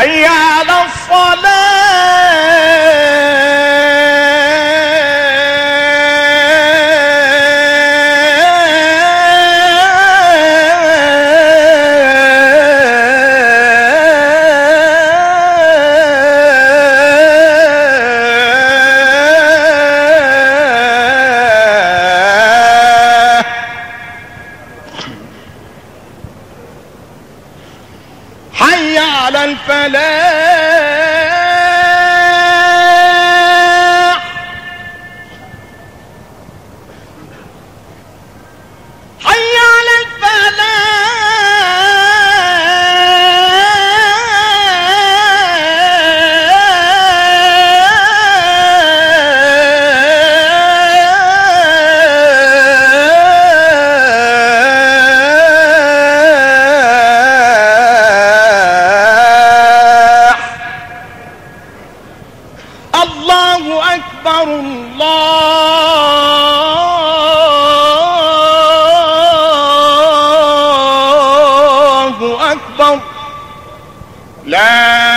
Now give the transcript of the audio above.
حي على الصلاة حي على اکبر اللہ اکبر لا